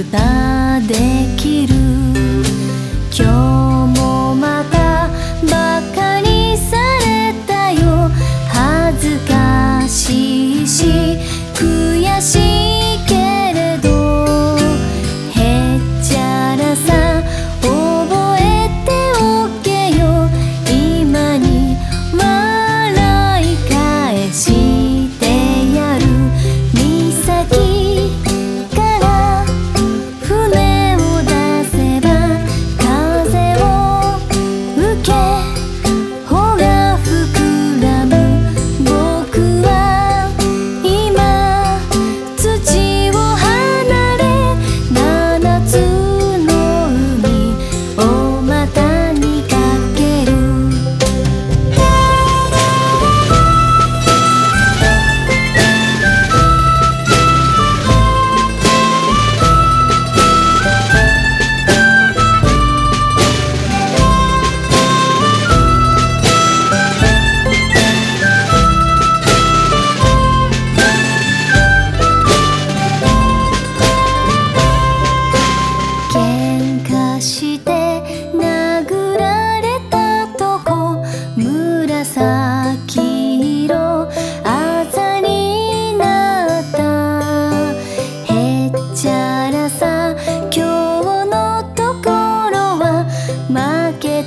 歌できる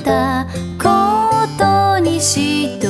たことにして